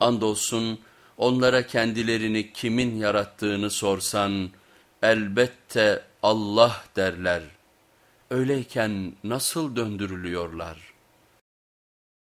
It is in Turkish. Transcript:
Andolsun onlara kendilerini kimin yarattığını sorsan elbette Allah derler. Öyleyken nasıl döndürülüyorlar?''